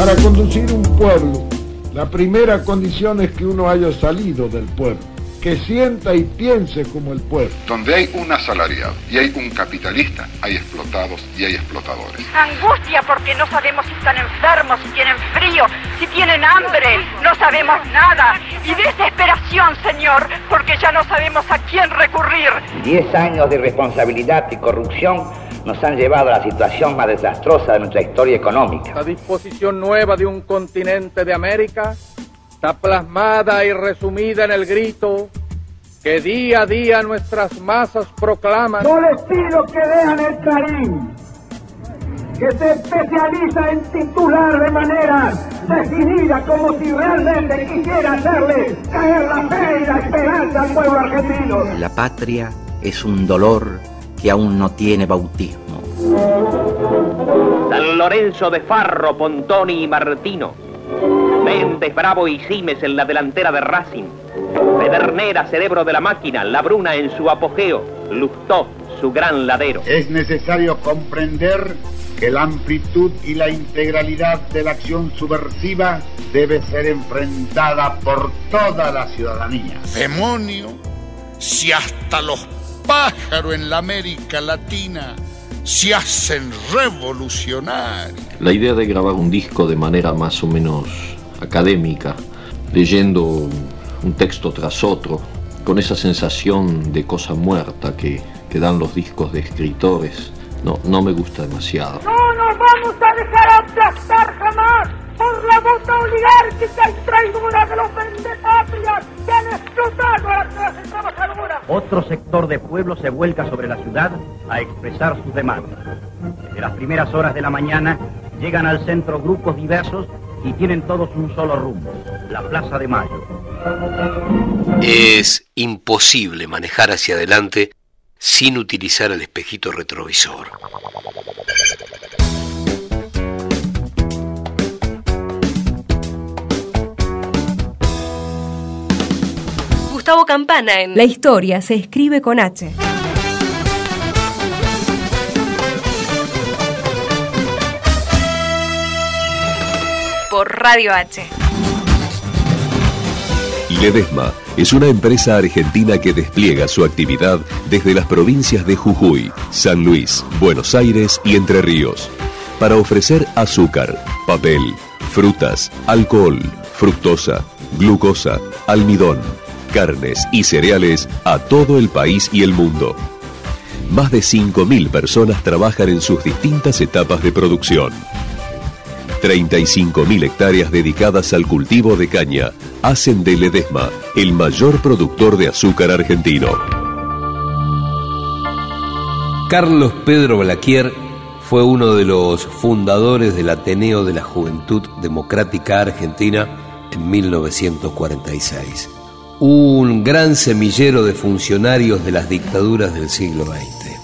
Para conducir un pueblo, la primera condición es que uno haya salido del pueblo, que sienta y piense como el pueblo. Donde hay un asalariado y hay un capitalista, hay explotados y hay explotadores. Angustia porque no sabemos si están enfermos, si tienen frío, si tienen hambre, no sabemos nada. Y desesperación, Señor, porque ya no sabemos a quién recurrir. Diez años de irresponsabilidad y corrupción nos han llevado a la situación más desastrosa de nuestra historia económica. La disposición nueva de un continente de América está plasmada y resumida en el grito que día a día nuestras masas proclaman. No les pido que vean el Clarín, que se especializa en titular de manera definida como si realmente quisiera hacerle caer la fe y la esperanza al pueblo argentino. La patria es un dolor que aún no tiene bautismo. San Lorenzo de Farro, Pontoni y Martino. Méndez, Bravo y Simes en la delantera de Racing. Pedernera, cerebro de la máquina, La Bruna en su apogeo, Lustó, su gran ladero. Es necesario comprender que la amplitud y la integralidad de la acción subversiva debe ser enfrentada por toda la ciudadanía. Demonio, si hasta los pájaro en la América Latina se hacen revolucionar. La idea de grabar un disco de manera más o menos académica, leyendo un texto tras otro, con esa sensación de cosa muerta que, que dan los discos de escritores, no, no me gusta demasiado. No nos vamos a dejar aplastar jamás por la bota oligárquica y traidora de los vendepatrias que han explotado a la clase trabajadora. Otro sector de pueblo se vuelca sobre la ciudad a expresar sus demandas. Desde las primeras horas de la mañana llegan al centro grupos diversos y tienen todos un solo rumbo, la Plaza de Mayo. Es imposible manejar hacia adelante sin utilizar el espejito retrovisor. Gustavo Campana en La historia se escribe con H. por Radio H. Ledesma es una empresa argentina que despliega su actividad desde las provincias de Jujuy, San Luis, Buenos Aires y Entre Ríos, para ofrecer azúcar, papel, frutas, alcohol, fructosa, glucosa, almidón, carnes y cereales a todo el país y el mundo. Más de 5.000 personas trabajan en sus distintas etapas de producción. 35.000 hectáreas dedicadas al cultivo de caña hacen de Ledesma el mayor productor de azúcar argentino. Carlos Pedro Blaquier fue uno de los fundadores del Ateneo de la Juventud Democrática Argentina en 1946. Un gran semillero de funcionarios de las dictaduras del siglo XX.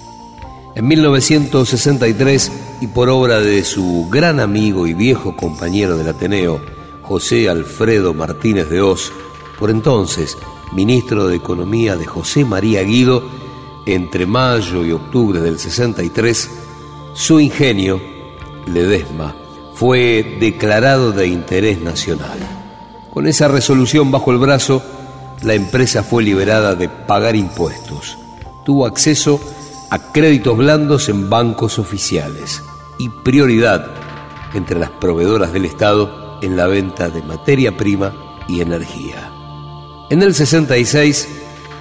En 1963, y por obra de su gran amigo y viejo compañero del Ateneo, José Alfredo Martínez de Oz, por entonces ministro de Economía de José María Guido, entre mayo y octubre del 63, su ingenio, Ledesma, fue declarado de interés nacional. Con esa resolución bajo el brazo, la empresa fue liberada de pagar impuestos. Tuvo acceso a créditos blandos en bancos oficiales y prioridad entre las proveedoras del Estado en la venta de materia prima y energía. En el 66,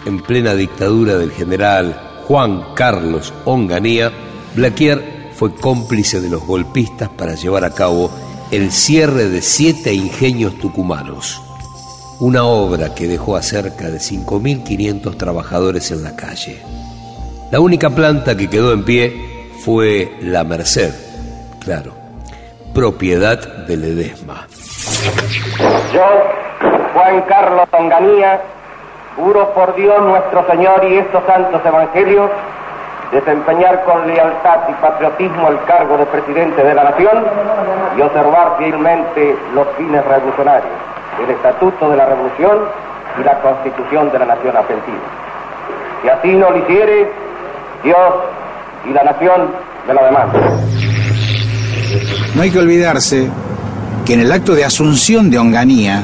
en plena dictadura del general Juan Carlos Onganía, Blaquier fue cómplice de los golpistas para llevar a cabo el cierre de siete ingenios tucumanos, una obra que dejó a cerca de 5.500 trabajadores en la calle. La única planta que quedó en pie fue La Merced, claro, propiedad de Ledesma. Yo, Juan Carlos Onganía, juro por Dios nuestro Señor y estos santos evangelios, desempeñar con lealtad y patriotismo el cargo de presidente de la nación y observar fielmente los fines revolucionarios, el estatuto de la revolución y la constitución de la nación argentina. Si así no lo hiciere, Dios y la nación me lo demandan. No hay que olvidarse que en el acto de asunción de Onganía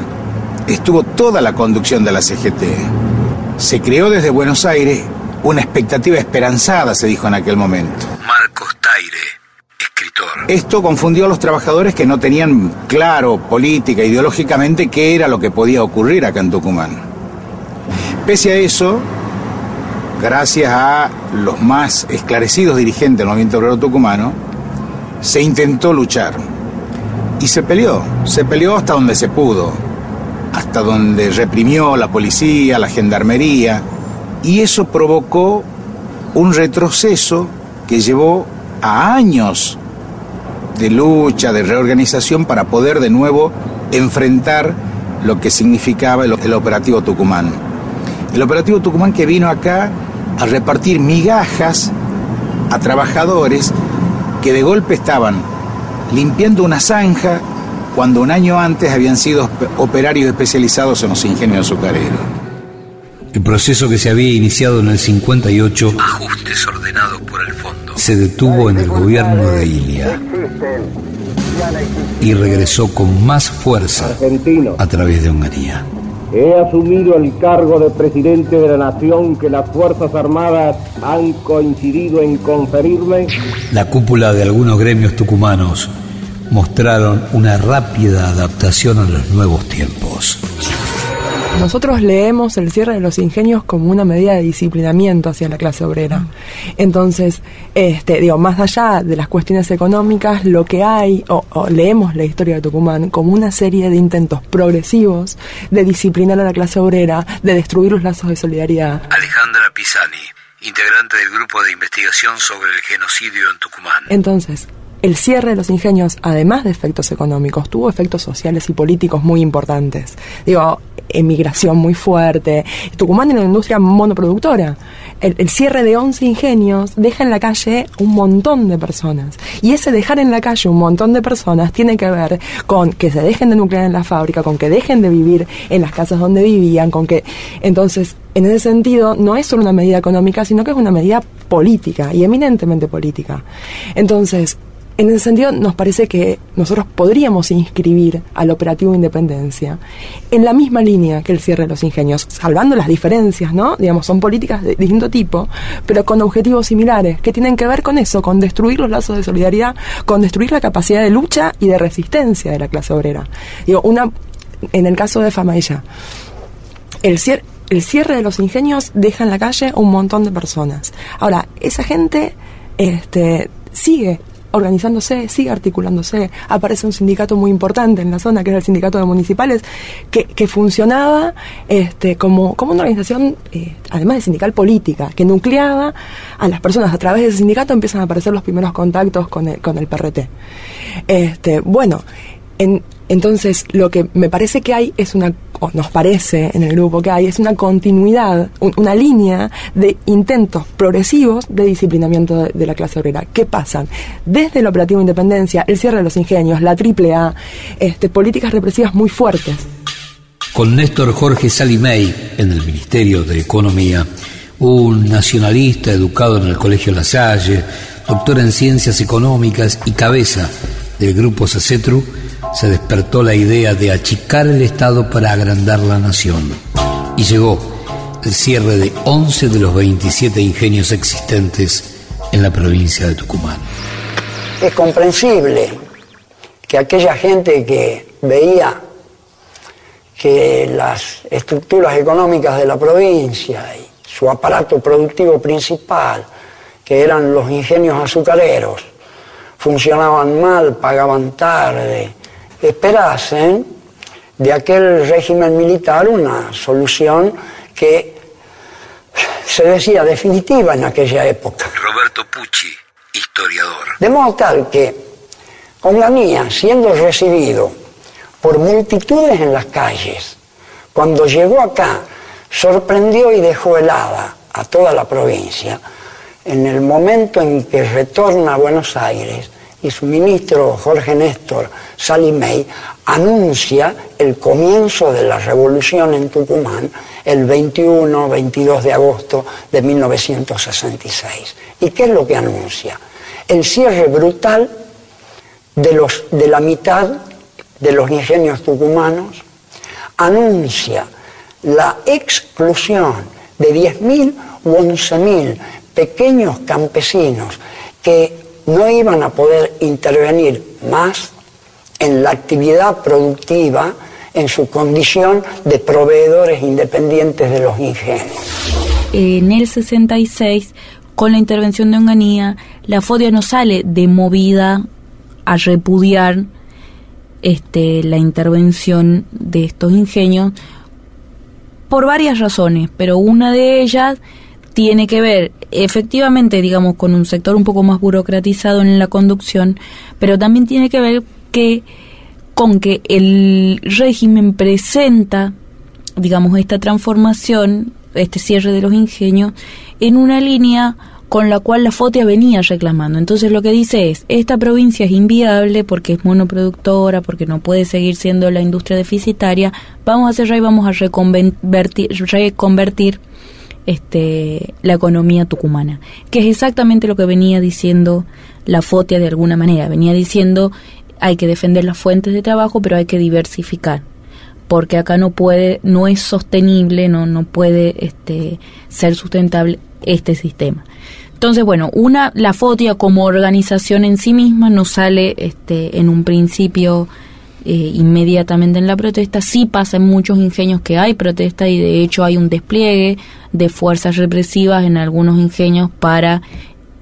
estuvo toda la conducción de la CGT. Se creó desde Buenos Aires una expectativa esperanzada, se dijo en aquel momento. Marcos Taire, Esto confundió a los trabajadores que no tenían claro política, ideológicamente, qué era lo que podía ocurrir acá en Tucumán. Pese a eso, gracias a los más esclarecidos dirigentes del movimiento obrero tucumano, se intentó luchar. Y se peleó, se peleó hasta donde se pudo, hasta donde reprimió la policía, la gendarmería, y eso provocó un retroceso que llevó a años de lucha, de reorganización para poder de nuevo enfrentar lo que significaba el, el operativo Tucumán. El operativo Tucumán que vino acá a repartir migajas a trabajadores que de golpe estaban limpiando una zanja cuando un año antes habían sido operarios especializados en los ingenios azucareros. El proceso que se había iniciado en el 58, ajustes ordenados por el fondo, se detuvo en el gobierno de Ilia y regresó con más fuerza a través de Hungría. He asumido el cargo de presidente de la nación que las Fuerzas Armadas han coincidido en conferirme. La cúpula de algunos gremios tucumanos mostraron una rápida adaptación a los nuevos tiempos. Nosotros leemos el cierre de los ingenios como una medida de disciplinamiento hacia la clase obrera. Entonces, este, digo, más allá de las cuestiones económicas, lo que hay, o, o leemos la historia de Tucumán como una serie de intentos progresivos de disciplinar a la clase obrera, de destruir los lazos de solidaridad. Alejandra Pisani, integrante del grupo de investigación sobre el genocidio en Tucumán. Entonces, el cierre de los ingenios, además de efectos económicos, tuvo efectos sociales y políticos muy importantes. Digo, emigración muy fuerte. Tucumán tiene una industria monoproductora. El, el, cierre de 11 ingenios deja en la calle un montón de personas. Y ese dejar en la calle un montón de personas tiene que ver con que se dejen de nuclear en la fábrica, con que dejen de vivir en las casas donde vivían, con que... Entonces, en ese sentido, no es solo una medida económica, sino que es una medida política y eminentemente política. Entonces, en ese sentido, nos parece que nosotros podríamos inscribir al operativo Independencia en la misma línea que el cierre de los ingenios, salvando las diferencias, ¿no? Digamos, son políticas de distinto tipo, pero con objetivos similares, que tienen que ver con eso, con destruir los lazos de solidaridad, con destruir la capacidad de lucha y de resistencia de la clase obrera. Digo, una, en el caso de Famailla, el cierre, el cierre de los ingenios deja en la calle un montón de personas. Ahora, esa gente este, sigue organizándose, sigue articulándose. Aparece un sindicato muy importante en la zona, que era el sindicato de municipales, que, que funcionaba este, como, como una organización, eh, además de sindical política, que nucleaba a las personas. A través de ese sindicato empiezan a aparecer los primeros contactos con el, con el PRT. Este, bueno, en, entonces, lo que me parece que hay es una, o nos parece en el grupo que hay, es una continuidad, un, una línea de intentos progresivos de disciplinamiento de, la clase obrera. ¿Qué pasan? Desde el operativo Independencia, el cierre de los ingenios, la AAA, este, políticas represivas muy fuertes. Con Néstor Jorge Salimey en el Ministerio de Economía, un nacionalista educado en el Colegio La Salle, doctor en Ciencias Económicas y cabeza del Grupo SACETRU, se despertó la idea de achicar el Estado para agrandar la nación. Y llegó el cierre de 11 de los 27 ingenios existentes en la provincia de Tucumán. Es comprensible que aquella gente que veía que las estructuras económicas de la provincia y su aparato productivo principal, que eran los ingenios azucareros, funcionaban mal, pagaban tarde, esperasen de aquel régimen militar una solución que se decía definitiva en aquella época. Roberto Pucci, historiador. De modo tal que Onganía, siendo recibido por multitudes en las calles, cuando llegó acá, sorprendió y dejó helada a toda la provincia. En el momento en que retorna a Buenos Aires, y su ministro Jorge Néstor Salimey anuncia el comienzo de la revolución en Tucumán el 21-22 de agosto de 1966. ¿Y qué es lo que anuncia? El cierre brutal de, los, de la mitad de los ingenios tucumanos, anuncia la exclusión de 10.000 u 11.000 pequeños campesinos que no iban a poder intervenir más en la actividad productiva en su condición de proveedores independientes de los ingenios. En el 66, con la intervención de Onganía, la FODIA no sale de movida a repudiar este, la intervención de estos ingenios por varias razones, pero una de ellas tiene que ver efectivamente, digamos, con un sector un poco más burocratizado en la conducción, pero también tiene que ver que con que el régimen presenta, digamos, esta transformación, este cierre de los ingenios, en una línea con la cual la FOTIA venía reclamando. Entonces lo que dice es, esta provincia es inviable porque es monoproductora, porque no puede seguir siendo la industria deficitaria, vamos a hacer y vamos a reconvertir, reconvertir este, la economía tucumana, que es exactamente lo que venía diciendo la FOTIA de alguna manera, venía diciendo hay que defender las fuentes de trabajo, pero hay que diversificar porque acá no puede, no es sostenible, no, no puede este, ser sustentable este sistema. Entonces, bueno, una, la FOTIA como organización en sí misma no sale este, en un principio eh, inmediatamente en la protesta. Sí pasa en muchos ingenios que hay protesta y de hecho hay un despliegue de fuerzas represivas en algunos ingenios para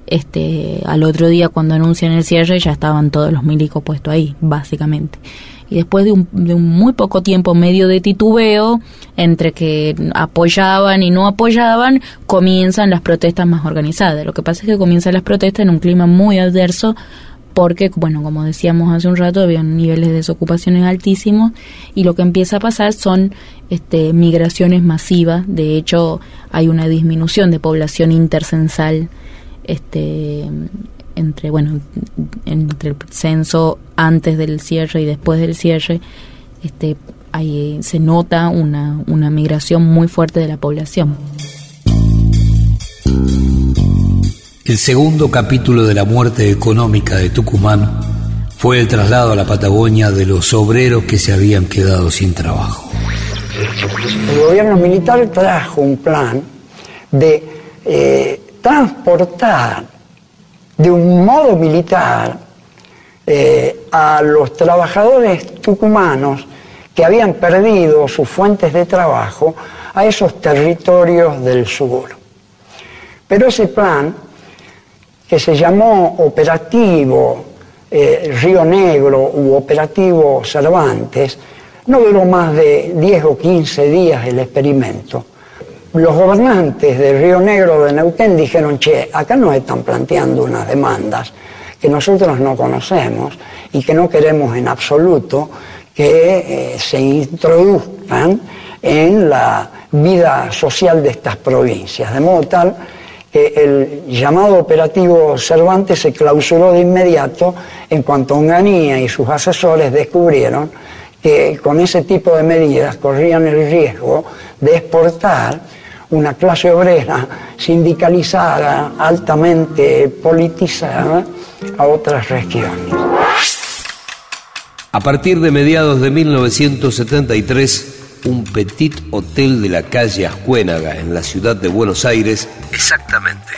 este al otro día cuando anuncian el cierre ya estaban todos los milicos puestos ahí, básicamente y después de un, de un, muy poco tiempo medio de titubeo entre que apoyaban y no apoyaban, comienzan las protestas más organizadas. Lo que pasa es que comienzan las protestas en un clima muy adverso porque, bueno, como decíamos hace un rato, había niveles de desocupaciones altísimos y lo que empieza a pasar son este, migraciones masivas. De hecho, hay una disminución de población intercensal este, entre, bueno, entre el censo antes del cierre y después del cierre, este, ahí se nota una, una migración muy fuerte de la población. El segundo capítulo de la muerte económica de Tucumán fue el traslado a la Patagonia de los obreros que se habían quedado sin trabajo. El gobierno militar trajo un plan de eh, transportar de un modo militar eh, a los trabajadores tucumanos que habían perdido sus fuentes de trabajo a esos territorios del sur. Pero ese plan, que se llamó Operativo eh, Río Negro u Operativo Cervantes, no duró más de 10 o 15 días el experimento. Los gobernantes de Río Negro de Neuquén dijeron, che, acá nos están planteando unas demandas que nosotros no conocemos y que no queremos en absoluto que eh, se introduzcan en la vida social de estas provincias, de modo tal que el llamado operativo Cervantes se clausuró de inmediato en cuanto Onganía y sus asesores descubrieron que con ese tipo de medidas corrían el riesgo de exportar una clase obrera sindicalizada, altamente politizada, a otras regiones. A partir de mediados de 1973, un petit hotel de la calle Ascuénaga en la ciudad de Buenos Aires, exactamente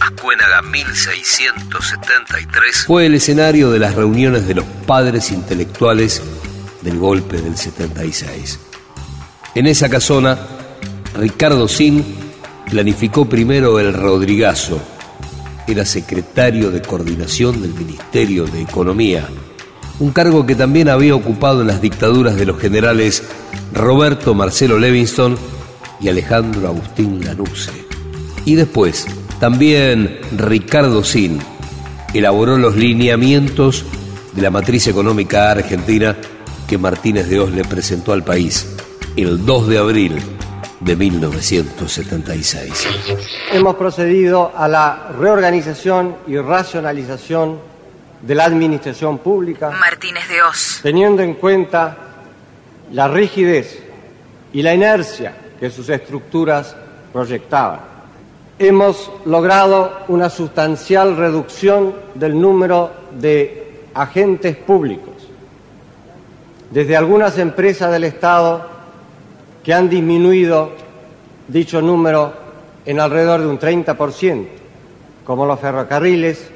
Ascuénaga 1673, fue el escenario de las reuniones de los padres intelectuales del golpe del 76. En esa casona Ricardo Sin planificó primero el Rodrigazo. Era secretario de coordinación del Ministerio de Economía, un cargo que también había ocupado en las dictaduras de los generales Roberto Marcelo Levingston y Alejandro Agustín Lanuse. Y después, también Ricardo Sin elaboró los lineamientos de la matriz económica argentina que Martínez de Oz le presentó al país el 2 de abril de 1976. Hemos procedido a la reorganización y racionalización de la administración pública. Martínez de Oz. Teniendo en cuenta la rigidez y la inercia que sus estructuras proyectaban. Hemos logrado una sustancial reducción del número de agentes públicos, desde algunas empresas del Estado que han disminuido dicho número en alrededor de un 30%, como los ferrocarriles,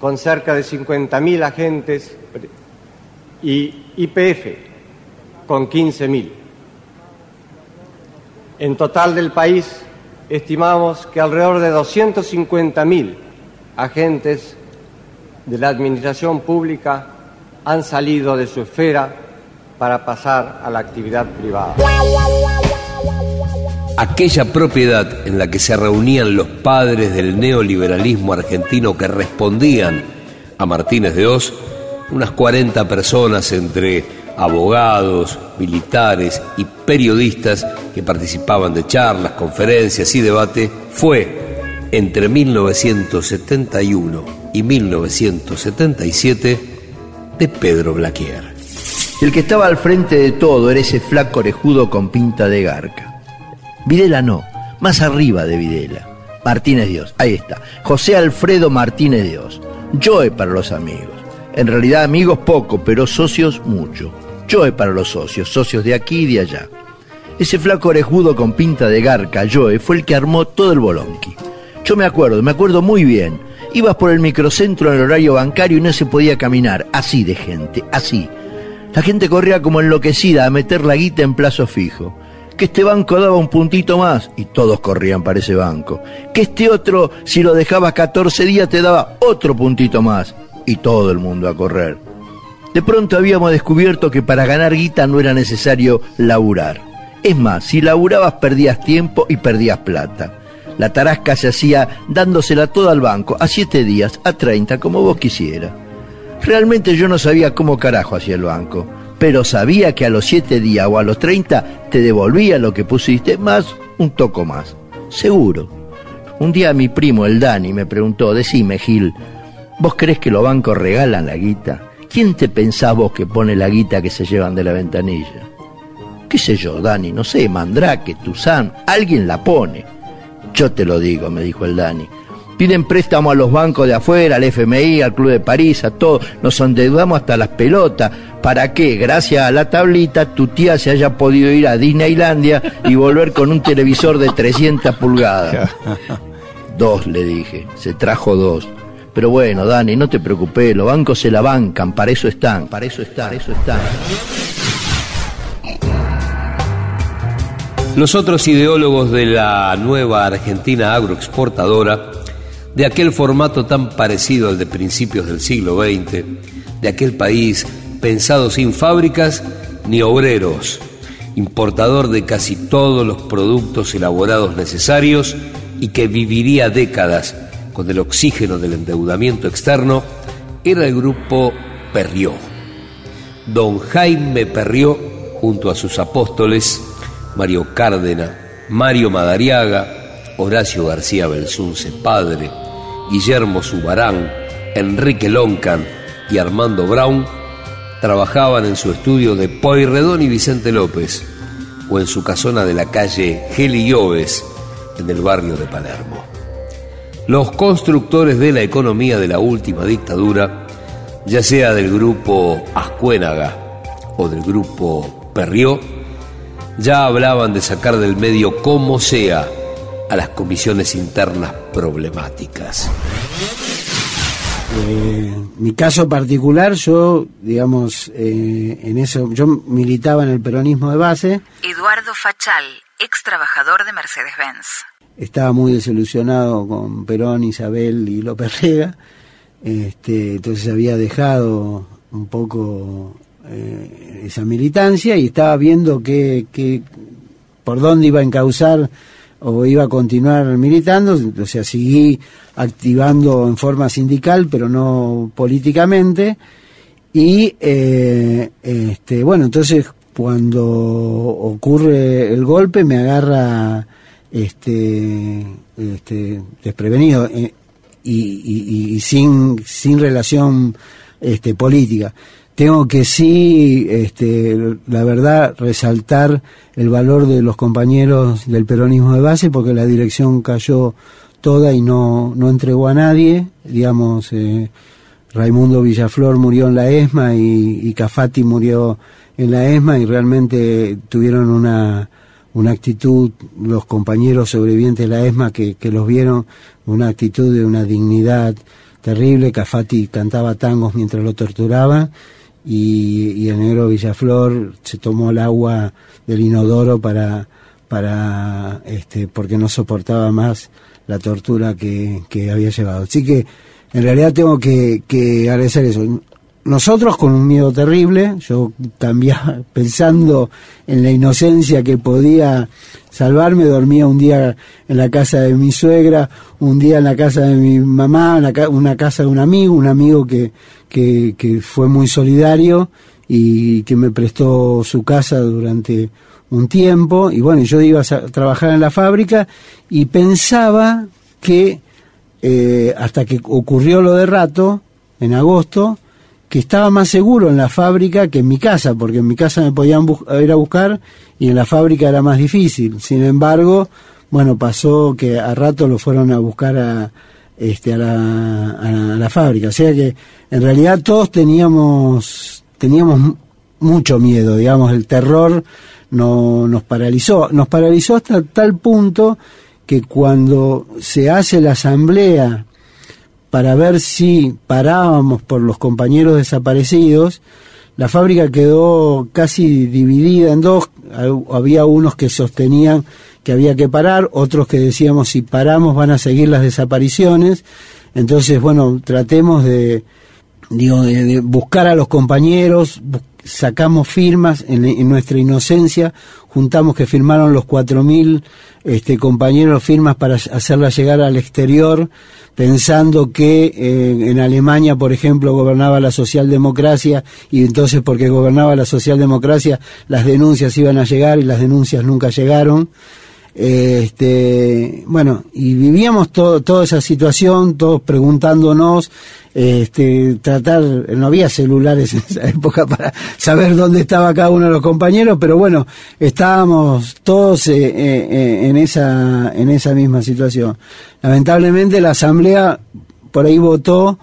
con cerca de 50.000 agentes, y IPF, con 15.000. En total del país, estimamos que alrededor de 250.000 agentes de la administración pública han salido de su esfera para pasar a la actividad privada. Aquella propiedad en la que se reunían los padres del neoliberalismo argentino que respondían a Martínez de Oz, unas 40 personas entre abogados, militares y periodistas que participaban de charlas, conferencias y debate, fue entre 1971 y 1977 de Pedro Blaquier. El que estaba al frente de todo era ese flaco orejudo con pinta de garca. Videla no, más arriba de Videla. Martínez Dios, ahí está. José Alfredo Martínez Dios. Joe para los amigos. En realidad amigos poco, pero socios mucho. Joe para los socios, socios de aquí y de allá. Ese flaco orejudo con pinta de garca, Joe, fue el que armó todo el bolonqui. Yo me acuerdo, me acuerdo muy bien. Ibas por el microcentro en el horario bancario y no se podía caminar, así de gente, así. La gente corría como enloquecida a meter la guita en plazo fijo. Que este banco daba un puntito más y todos corrían para ese banco. Que este otro, si lo dejabas 14 días, te daba otro puntito más y todo el mundo a correr. De pronto habíamos descubierto que para ganar guita no era necesario laburar. Es más, si laburabas perdías tiempo y perdías plata. La tarasca se hacía dándosela toda al banco, a siete días, a treinta, como vos quisieras. Realmente yo no sabía cómo carajo hacía el banco, pero sabía que a los siete días o a los treinta te devolvía lo que pusiste, más un toco más. Seguro. Un día mi primo, el Dani, me preguntó, decime Gil, ¿vos crees que los bancos regalan la guita? ¿Quién te pensás vos que pone la guita que se llevan de la ventanilla? ¿Qué sé yo, Dani? No sé, Mandrake, Tuzán, alguien la pone. Yo te lo digo, me dijo el Dani. Piden préstamo a los bancos de afuera, al FMI, al Club de París, a todo. Nos endeudamos hasta las pelotas. ¿Para qué? Gracias a la tablita, tu tía se haya podido ir a Disneylandia y volver con un televisor de 300 pulgadas. Dos, le dije. Se trajo dos. Pero bueno, Dani, no te preocupes, los bancos se la bancan, para eso están, para eso están, para eso están. Los otros ideólogos de la nueva Argentina agroexportadora, de aquel formato tan parecido al de principios del siglo XX, de aquel país pensado sin fábricas ni obreros, importador de casi todos los productos elaborados necesarios y que viviría décadas con el oxígeno del endeudamiento externo era el grupo Perrió. Don Jaime Perrió, junto a sus apóstoles, Mario Cárdena, Mario Madariaga, Horacio García Belsunce padre, Guillermo Subarán, Enrique Loncan y Armando Brown, trabajaban en su estudio de Poirredón y Vicente López, o en su casona de la calle Geli Lloves, en el barrio de Palermo. Los constructores de la economía de la última dictadura, ya sea del grupo Ascuénaga o del grupo Perrió, ya hablaban de sacar del medio como sea a las comisiones internas problemáticas. Eh, mi caso particular, yo, digamos, eh, en eso, yo militaba en el peronismo de base. Eduardo Fachal, ex trabajador de Mercedes-Benz estaba muy desilusionado con Perón, Isabel y López Rega, este, entonces había dejado un poco eh, esa militancia y estaba viendo que, por dónde iba a encauzar o iba a continuar militando, o sea, seguí activando en forma sindical, pero no políticamente, y eh, este, bueno, entonces cuando ocurre el golpe me agarra este, este desprevenido eh, y, sin, sin relación este, política. Tengo que sí, este, la verdad, resaltar el valor de los compañeros del peronismo de base porque la dirección cayó toda y no, no entregó a nadie. Digamos, eh, Raimundo Villaflor murió en la ESMA y, Cafati murió en la ESMA y realmente tuvieron una, una actitud, los compañeros sobrevivientes de la ESMA que, que los vieron, una actitud de una dignidad terrible. Cafati cantaba tangos mientras lo torturaban y, y el negro Villaflor se tomó el agua del inodoro para, para este, porque no soportaba más la tortura que, que había llevado. Así que en realidad tengo que, que agradecer eso. Nosotros con un miedo terrible, yo cambiaba pensando en la inocencia que podía salvarme, dormía un día en la casa de mi suegra, un día en la casa de mi mamá, ca- una casa de un amigo, un amigo que, que, fue muy solidario y que me prestó su casa durante un tiempo. Y bueno, yo iba a trabajar en la fábrica y pensaba que eh, hasta que ocurrió lo de rato, en agosto, que estaba más seguro en la fábrica que en mi casa, porque en mi casa me podían ir a buscar y en la fábrica era más difícil. Sin embargo, bueno, pasó que a rato lo fueron a buscar a, este, a, la, a la- a la fábrica. O sea que en realidad todos teníamos, teníamos mu- mucho miedo, digamos, el terror no, nos paralizó. Nos paralizó hasta tal punto que cuando se hace la asamblea para ver si parábamos por los compañeros desaparecidos, la fábrica quedó casi dividida en dos. Hab- Había unos que sostenían que había que parar, otros que decíamos si paramos van a seguir las desapariciones. Entonces, bueno, tratemos de, digo, de, buscar a los compañeros, sacamos firmas en, nuestra inocencia, juntamos que firmaron los 4.000 este, compañeros firmas para hacerla llegar al exterior, pensando que eh, en Alemania, por ejemplo, gobernaba la socialdemocracia y entonces porque gobernaba la socialdemocracia las denuncias iban a llegar y las denuncias nunca llegaron. Este, bueno, y vivíamos todo, toda esa situación, todos preguntándonos, este, tratar, no había celulares en esa época para saber dónde estaba cada uno de los compañeros, pero bueno, estábamos todos eh, eh, en esa, en esa misma situación. Lamentablemente la asamblea por ahí votó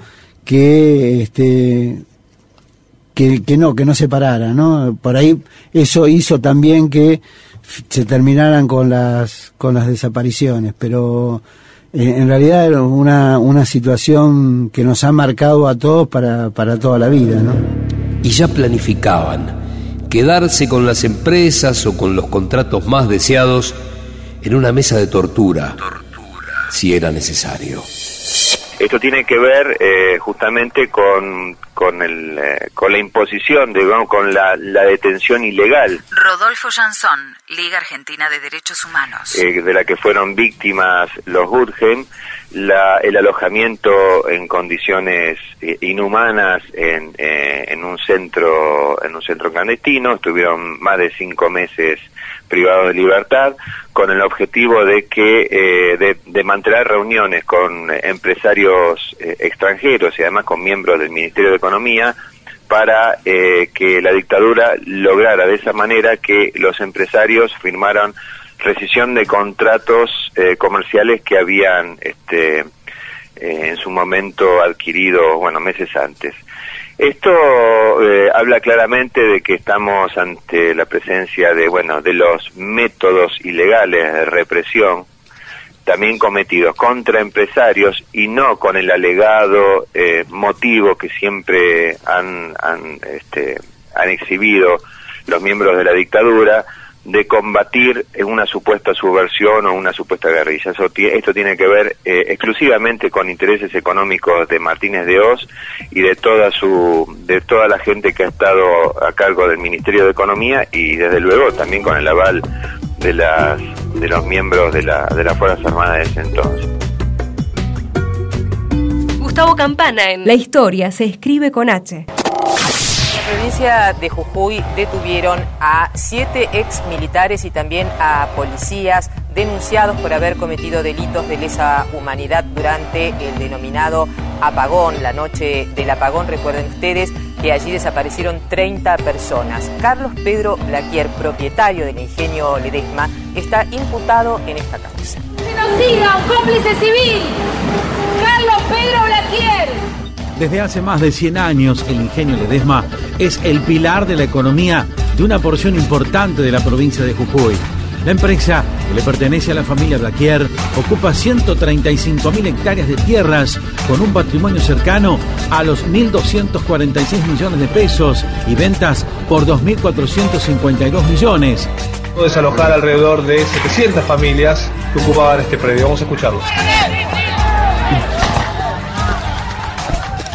que, este, que, que no, que no se parara, ¿no? Por ahí eso hizo también que se terminaran con las, con las desapariciones, pero eh, en realidad era una, una situación que nos ha marcado a todos para, para toda la vida, ¿no? Y ya planificaban quedarse con las empresas o con los contratos más deseados en una mesa de tortura, si era necesario. Esto tiene que ver eh, justamente con, con, el, eh, con la imposición, digamos, con la, la detención ilegal Rodolfo Jansón, Liga Argentina de Derechos Humanos. eh, de la que fueron víctimas los Gurgen, la, el alojamiento en condiciones eh, inhumanas en, eh, en un centro en un centro clandestino, estuvieron más de cinco meses privados de libertad con el objetivo de que eh, de, mantener reuniones con empresarios eh, extranjeros y además con miembros del Ministerio de Economía para eh, que la dictadura lograra de esa manera que los empresarios firmaran rescisión de contratos eh, comerciales que habían este, eh, en su momento adquirido, bueno, meses antes. Esto eh, habla claramente de que estamos ante la presencia de, bueno, de los métodos ilegales de represión también cometidos contra empresarios y no con el alegado eh, motivo que siempre han, han, este, han exhibido los miembros de la dictadura de combatir una supuesta subversión o una supuesta guerrilla. Eso esto tiene que ver eh, exclusivamente con intereses económicos de Martínez de Oz y de toda su de toda la gente que ha estado a cargo del Ministerio de Economía y desde luego también con el aval de las de los miembros de la de las Fuerzas Armadas de ese entonces. Gustavo Campana en La historia se escribe con H. La provincia de Jujuy detuvieron a siete ex militares y también a policías denunciados por haber cometido delitos de lesa humanidad durante el denominado apagón, la noche del apagón. Recuerden ustedes que allí desaparecieron 30 personas. Carlos Pedro Blaquier, propietario del ingenio Ledesma, está imputado en esta causa. Genocida, un cómplice civil. Carlos Pedro Blaquier. Desde hace más de 100 años, el ingenio Ledesma es el pilar de la economía de una porción importante de la provincia de Jujuy. La empresa, que le pertenece a la familia Blaquier, ocupa 135.000 hectáreas de tierras con un patrimonio cercano a los 1.246 millones de pesos y ventas por 2.452 millones. Desalojar alrededor de 700 familias que ocupaban este predio. Vamos a escucharlos.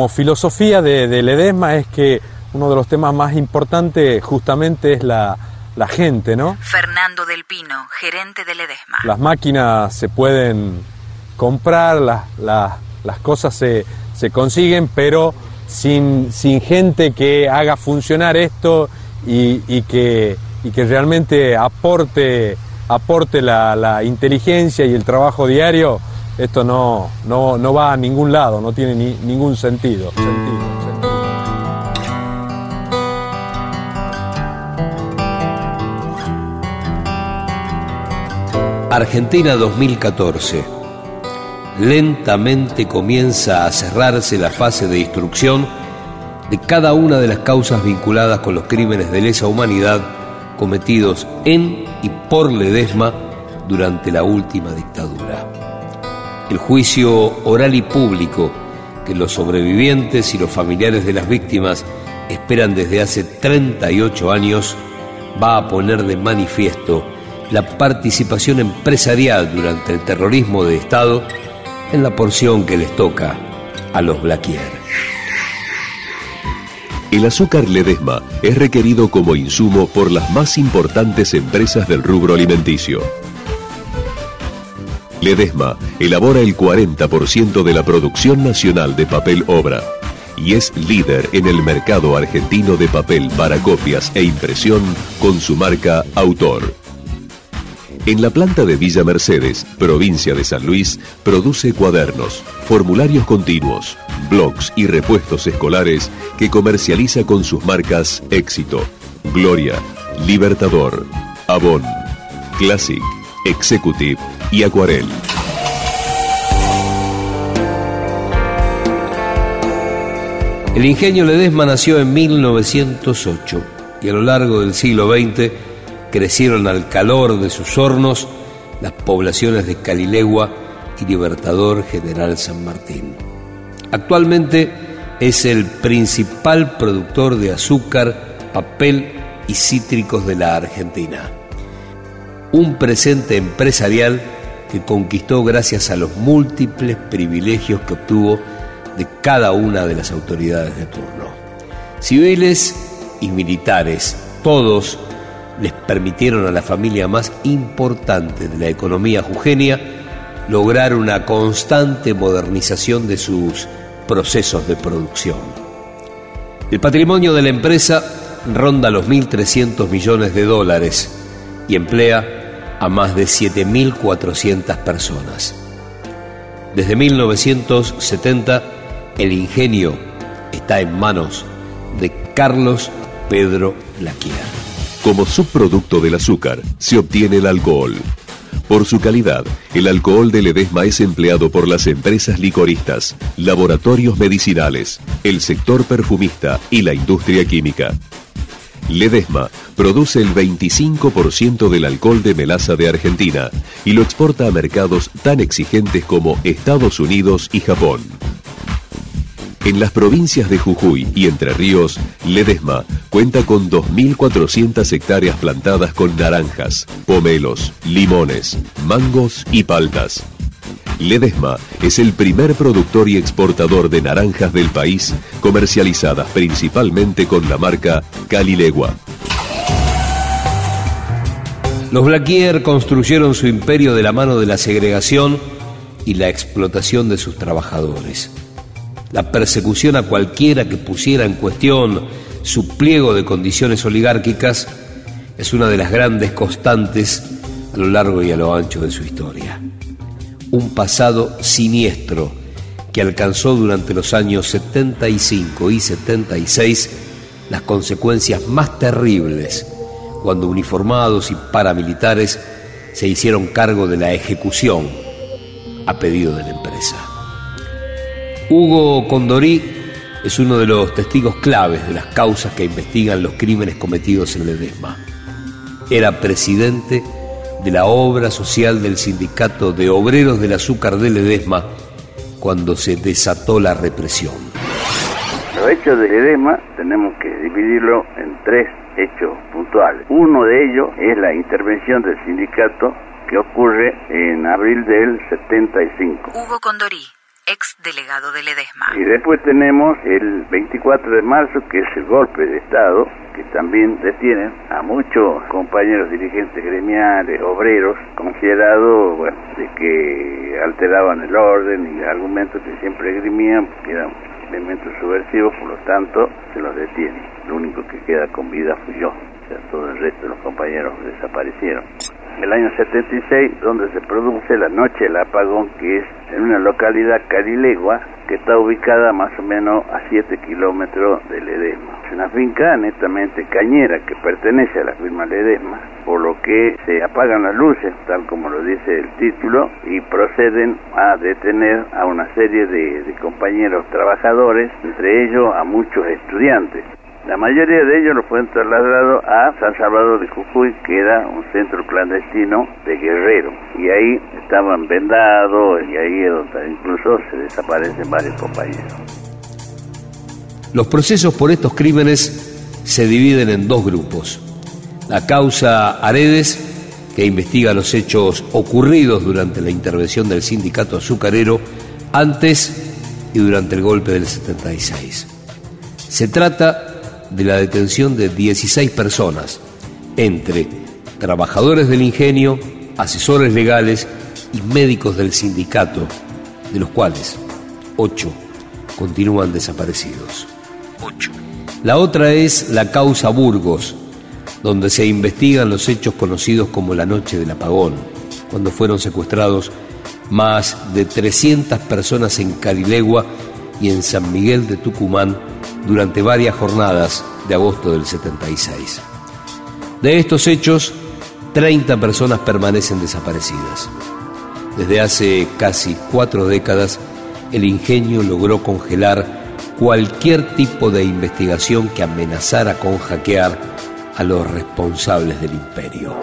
Como filosofía de, de Ledesma es que uno de los temas más importantes justamente es la, la gente, ¿no? Fernando del Pino, gerente de Ledesma. Las máquinas se pueden comprar, las, las, las cosas se, se consiguen, pero sin, sin gente que haga funcionar esto y, y, que, y que realmente aporte, aporte la, la, inteligencia y el trabajo diario, esto no, no, no va a ningún lado, no tiene ni, ningún sentido. sentido. Argentina 2014. Lentamente comienza a cerrarse la fase de instrucción de cada una de las causas vinculadas con los crímenes de lesa humanidad cometidos en y por Ledesma durante la última dictadura. El juicio oral y público que los sobrevivientes y los familiares de las víctimas esperan desde hace 38 años va a poner de manifiesto la participación empresarial durante el terrorismo de Estado en la porción que les toca a los Blaquier. El azúcar Ledesma es requerido como insumo por las más importantes empresas del rubro alimenticio. Ledesma elabora el 40% de la producción nacional de papel obra y es líder en el mercado argentino de papel para copias e impresión con su marca Autor. En la planta de Villa Mercedes, provincia de San Luis, produce cuadernos, formularios continuos, blogs y repuestos escolares que comercializa con sus marcas Éxito, Gloria, Libertador, Avon, Classic, Executive y Acuarel. El ingenio Ledesma nació en 1908 y a lo largo del siglo XX crecieron al calor de sus hornos las poblaciones de Calilegua y Libertador General San Martín. Actualmente es el principal productor de azúcar, papel y cítricos de la Argentina. Un presente empresarial que conquistó gracias a los múltiples privilegios que obtuvo de cada una de las autoridades de turno. Civiles y militares, todos les permitieron a la familia más importante de la economía jujeña lograr una constante modernización de sus procesos de producción. El patrimonio de la empresa ronda los 1.300 millones de dólares y emplea a más de 7.400 personas. Desde 1970, el ingenio está en manos de Carlos Pedro Laquier. Como subproducto del azúcar se obtiene el alcohol. Por su calidad, el alcohol de Ledesma es empleado por las empresas licoristas, laboratorios medicinales, el sector perfumista y la industria química. Ledesma produce el 25% del alcohol de melaza de Argentina y lo exporta a mercados tan exigentes como Estados Unidos y Japón. En las provincias de Jujuy y Entre Ríos, Ledesma cuenta con 2.400 hectáreas plantadas con naranjas, pomelos, limones, mangos y paltas. Ledesma es el primer productor y exportador de naranjas del país, comercializadas principalmente con la marca Calilegua. Los Blaquier construyeron su imperio de la mano de la segregación y la explotación de sus trabajadores. la persecución a cualquiera que pusiera en cuestión su pliego de condiciones oligárquicas, es una de las grandes constantes a lo largo y a lo ancho de su historia. Un pasado siniestro que alcanzó durante los años 75 y 76 las consecuencias más terribles cuando uniformados y paramilitares se hicieron cargo de la ejecución a pedido de la empresa. Hugo Condorí es uno de los testigos claves de las causas que investigan los crímenes cometidos en Ledesma. Era presidente de la obra social del Sindicato de Obreros del Azúcar de Ledesma cuando se desató la represión. Los hechos de Ledesma tenemos que dividirlo en tres hechos puntuales. Uno de ellos es la intervención del sindicato que ocurre en abril del 75. Hugo Condorí, ex delegado de Ledesma. Y después tenemos el 24 de marzo, que es el golpe de Estado, que también detienen a muchos compañeros dirigentes gremiales, obreros, considerados bueno, de que alteraban el orden y argumentos que siempre esgrimían, que eran elementos subversivos, por lo tanto se los detiene. Lo único que queda con vida fui yo, o sea, todo el resto de los compañeros desaparecieron el año 76, donde se produce la noche del apagón, que es en una localidad carilegua, que está ubicada más o menos a 7 kilómetros de Ledesma. Es una finca netamente cañera que pertenece a la firma Ledesma, por lo que se apagan las luces, tal como lo dice el título, y proceden a detener a una serie de, de compañeros trabajadores, entre ellos a muchos estudiantes. La mayoría de ellos lo fueron trasladados a San Salvador de Jujuy, que era un centro clandestino de Guerrero. Y ahí estaban vendados y ahí es donde incluso se desaparecen varios compañeros. Los procesos por estos crímenes se dividen en dos grupos. La causa Aredes, que investiga los hechos ocurridos durante la intervención del sindicato azucarero antes y durante el golpe del 76. Se trata de la detención de 16 personas, entre trabajadores del ingenio, asesores legales y médicos del sindicato, de los cuales 8 continúan desaparecidos. 8. La otra es la causa Burgos, donde se investigan los hechos conocidos como la noche del apagón, cuando fueron secuestrados más de 300 personas en Carilegua y en San Miguel de Tucumán durante varias jornadas de agosto del 76. De estos hechos, 30 personas permanecen desaparecidas. Desde hace casi cuatro décadas, el ingenio logró congelar cualquier tipo de investigación que amenazara con hackear a los responsables del imperio.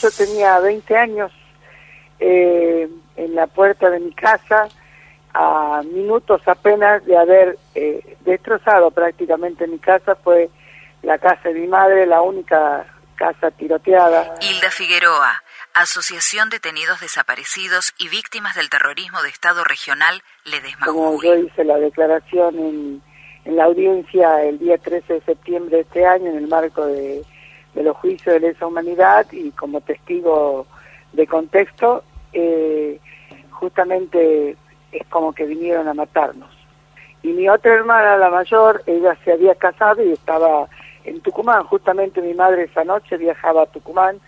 Yo tenía 20 años eh, en la puerta de mi casa, a minutos apenas de haber eh, destrozado prácticamente mi casa, fue la casa de mi madre, la única casa tiroteada. Hilda Figueroa, Asociación Detenidos Desaparecidos y Víctimas del Terrorismo de Estado Regional Ledesma Como yo hice la declaración en, en, la audiencia el día 13 de septiembre de este año en el marco de, de los juicios de lesa humanidad y como testigo de contexto, eh, justamente es como que vinieron a matarnos. Y mi otra hermana, la mayor, ella se había casado y estaba en Tucumán. Justamente mi madre esa noche viajaba a Tucumán.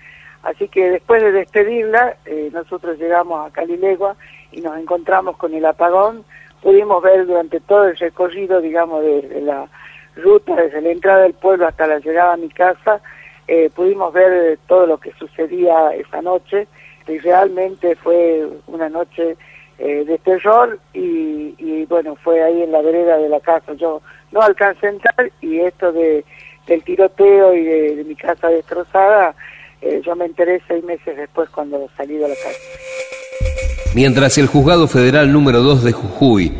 Así que después de despedirla, eh, nosotros llegamos a Calilegua y nos encontramos con el apagón. Pudimos ver durante todo el recorrido, digamos, de, la ruta, desde la entrada del pueblo hasta la llegada a mi casa, eh, pudimos ver todo lo que sucedía esa noche y realmente fue una noche eh, de terror y, bueno, fue ahí en la vereda de la casa. Yo no alcancé a entrar y esto de, del tiroteo y de, mi casa destrozada, eh, yo me enteré seis meses después cuando salí de la casa. Mientras el juzgado federal número 2 de Jujuy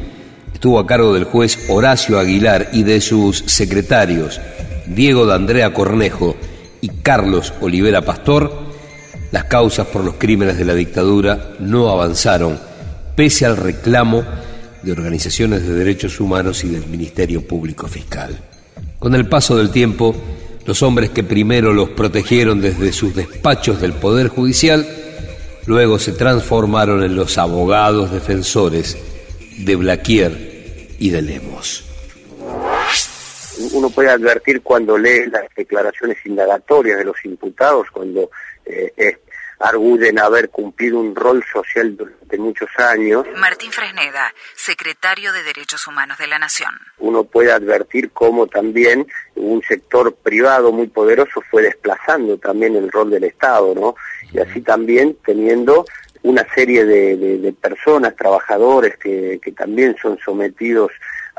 estuvo a cargo del juez Horacio Aguilar y de sus secretarios Diego de Andrea Cornejo y Carlos Olivera Pastor, las causas por los crímenes de la dictadura no avanzaron pese al reclamo de organizaciones de derechos humanos y del Ministerio Público Fiscal. Con el paso del tiempo, los hombres que primero los protegieron desde sus despachos del Poder Judicial, luego se transformaron en los abogados defensores de Blaquier y de Lemos. Uno puede advertir cuando lee las declaraciones indagatorias de los imputados, cuando eh, arguyen haber cumplido un rol social durante muchos años. Martín Fresneda, secretario de Derechos Humanos de la Nación. Uno puede advertir cómo también un sector privado muy poderoso fue desplazando también el rol del Estado, ¿no? Y así también teniendo una serie de, de- de personas, trabajadores que, que también son sometidos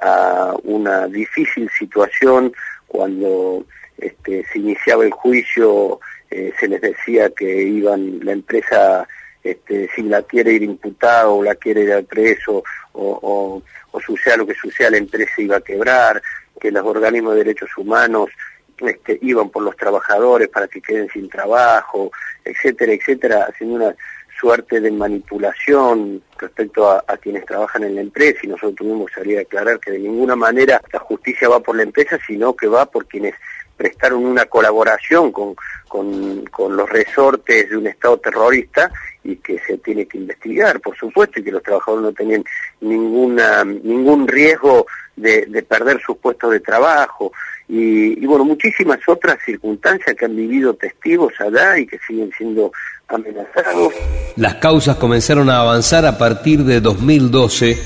a una difícil situación cuando este, se iniciaba el juicio, eh, se les decía que iban la empresa, este, si la quiere ir imputada o la quiere ir al preso o, o, suceda lo que suceda, la empresa iba a quebrar, que los organismos de derechos humanos este, iban por los trabajadores para que queden sin trabajo, etcétera, etcétera, haciendo una suerte de manipulación respecto a, a quienes trabajan en la empresa. Y nosotros tuvimos que salir a aclarar que de ninguna manera la justicia va por la empresa, sino que va por quienes prestaron una colaboración con, con, los resortes de un Estado terrorista y que se tiene que investigar, por supuesto, y que los trabajadores no tenían ninguna, ningún riesgo de, de perder sus puestos de trabajo. Y, y bueno, muchísimas otras circunstancias que han vivido testigos allá y que siguen siendo amenazados. Las causas comenzaron a avanzar a partir de 2012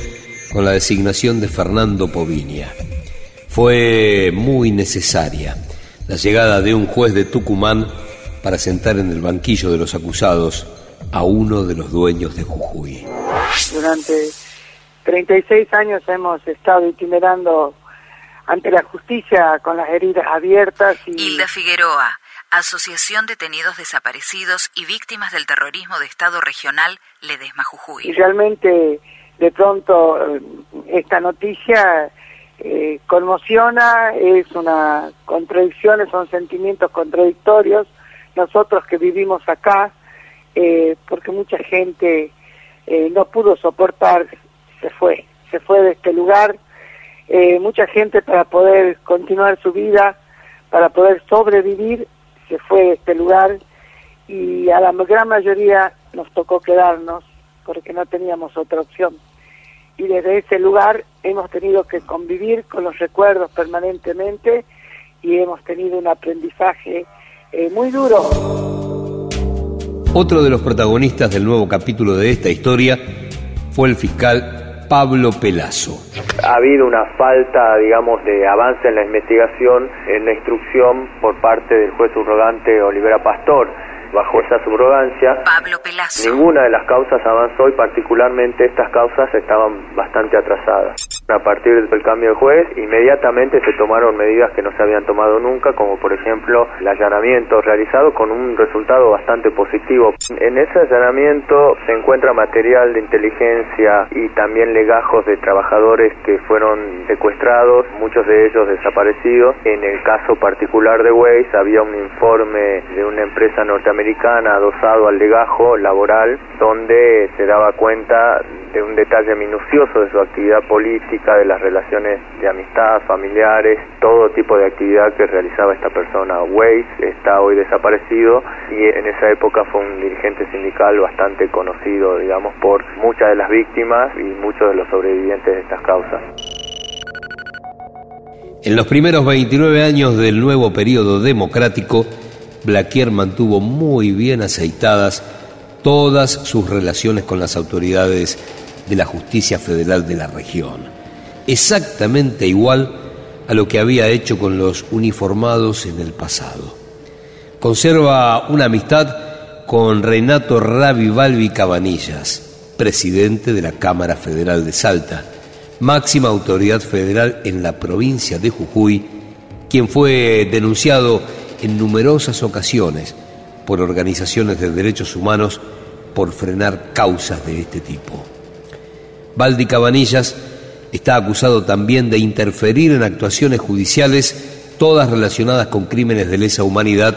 con la designación de Fernando Povinia. Fue muy necesaria la llegada de un juez de Tucumán para sentar en el banquillo de los acusados a uno de los dueños de Jujuy. Durante 36 años hemos estado itinerando ante la justicia con las heridas abiertas y Hilda Figueroa, Asociación Detenidos Desaparecidos y Víctimas del Terrorismo de Estado Regional Ledesma y Jujuy. realmente de pronto eh, esta noticia eh, conmociona, es una contradicción, son sentimientos contradictorios. Nosotros que vivimos acá, eh, porque mucha gente eh, no pudo soportar, se fue, se fue de este lugar. Eh, mucha gente para poder continuar su vida, para poder sobrevivir, se fue de este lugar y a la gran mayoría nos tocó quedarnos porque no teníamos otra opción. Y desde ese lugar hemos tenido que convivir con los recuerdos permanentemente y hemos tenido un aprendizaje eh, muy duro. Otro de los protagonistas del nuevo capítulo de esta historia fue el fiscal Pablo Pelazo. ha habido una falta, digamos, de avance en la investigación, en la instrucción por parte del juez subrogante Olivera Pastor. Bajo esa subrogancia, Pablo Pelazo. ninguna de las causas avanzó y particularmente estas causas estaban bastante atrasadas. A partir del cambio de juez, inmediatamente se tomaron medidas que no se habían tomado nunca, como por ejemplo el allanamiento realizado con un resultado bastante positivo. En ese allanamiento se encuentra material de inteligencia y también legajos de trabajadores que fueron secuestrados, muchos de ellos desaparecidos. En el caso particular de Waze había un informe de una empresa norteamericana adosado al legajo laboral donde se daba cuenta de un detalle minucioso de su actividad política, de las relaciones de amistad, familiares, todo tipo de actividad que realizaba esta persona. Waze está hoy desaparecido y en esa época fue un dirigente sindical bastante conocido, digamos, por muchas de las víctimas y muchos de los sobrevivientes de estas causas. En los primeros 29 años del nuevo periodo democrático, Blaquier mantuvo muy bien aceitadas todas sus relaciones con las autoridades de la justicia federal de la región, exactamente igual a lo que había hecho con los uniformados en el pasado. Conserva una amistad con Renato Ravi Balbi Cabanillas, presidente de la Cámara Federal de Salta, máxima autoridad federal en la provincia de Jujuy, quien fue denunciado en numerosas ocasiones por organizaciones de derechos humanos por frenar causas de este tipo. Baldi Cabanillas está acusado también de interferir en actuaciones judiciales, todas relacionadas con crímenes de lesa humanidad,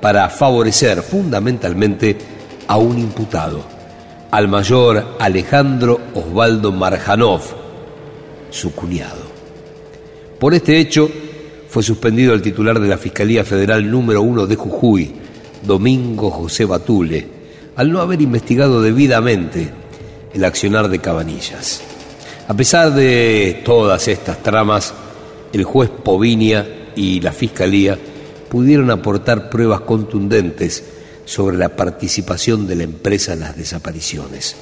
para favorecer fundamentalmente a un imputado, al mayor Alejandro Osvaldo Marjanov, su cuñado. Por este hecho, fue suspendido el titular de la Fiscalía Federal número uno de Jujuy, Domingo José Batule, al no haber investigado debidamente el accionar de Cabanillas. A pesar de todas estas tramas, el juez Povinia y la Fiscalía pudieron aportar pruebas contundentes sobre la participación de la empresa en las desapariciones.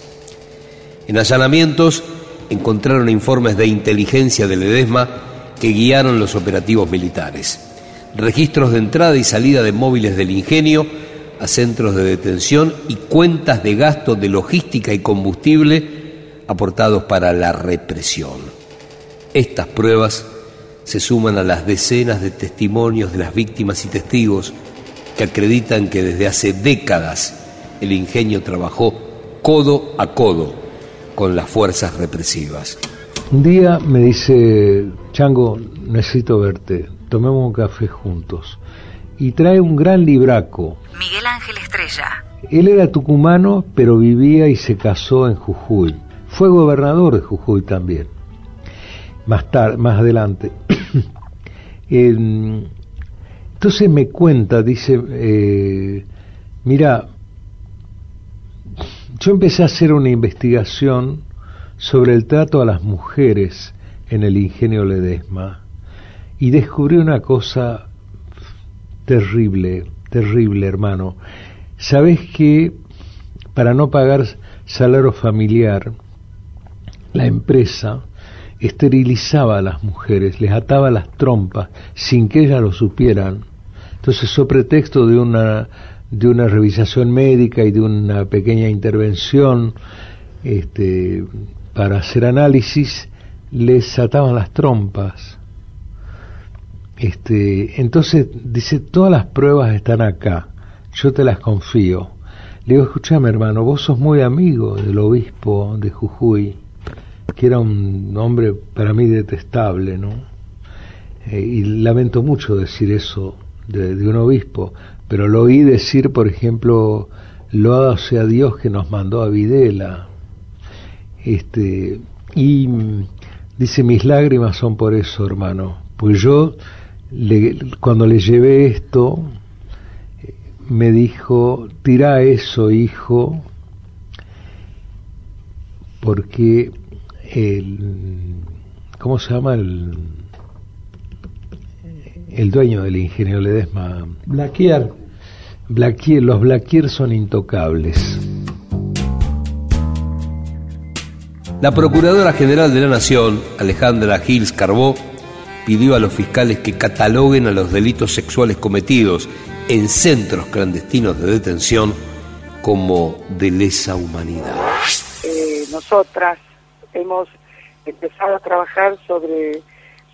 En allanamientos encontraron informes de inteligencia del EDESMA que guiaron los operativos militares, registros de entrada y salida de móviles del ingenio a centros de detención y cuentas de gasto de logística y combustible aportados para la represión. Estas pruebas se suman a las decenas de testimonios de las víctimas y testigos que acreditan que desde hace décadas el ingenio trabajó codo a codo con las fuerzas represivas. Un día me dice, Chango, necesito verte, tomemos un café juntos. Y trae un gran libraco. Miguel Ángel Estrella. Él era tucumano, pero vivía y se casó en Jujuy. Fue gobernador de Jujuy también. Más tarde, más adelante. entonces me cuenta, dice, eh, mira, yo empecé a hacer una investigación sobre el trato a las mujeres en el ingenio Ledesma y descubrí una cosa terrible, terrible, hermano. Sabes que para no pagar salario familiar, la empresa esterilizaba a las mujeres, les ataba las trompas sin que ellas lo supieran. Entonces, sobre pretexto de una de una revisación médica y de una pequeña intervención este, para hacer análisis, les ataban las trompas. Este, entonces dice, todas las pruebas están acá, yo te las confío. Le digo, escúchame hermano, vos sos muy amigo del obispo de Jujuy, que era un hombre para mí detestable, ¿no? Eh, y lamento mucho decir eso de, un obispo, pero lo oí decir, por ejemplo, lo sea Dios que nos mandó a Videla. Este, y dice, mis lágrimas son por eso, hermano. Pues yo, cuando le llevé esto, me dijo, tira eso, hijo, porque el, ¿cómo se llama el, el dueño del ingenio Ledesma? Blaquier. Blaquier, los Blaquier son intocables. La Procuradora General de la Nación, Alejandra Gils Carbó, pidió a los fiscales que cataloguen a los delitos sexuales cometidos en centros clandestinos de detención como de lesa humanidad. Eh, nosotras hemos empezado a trabajar sobre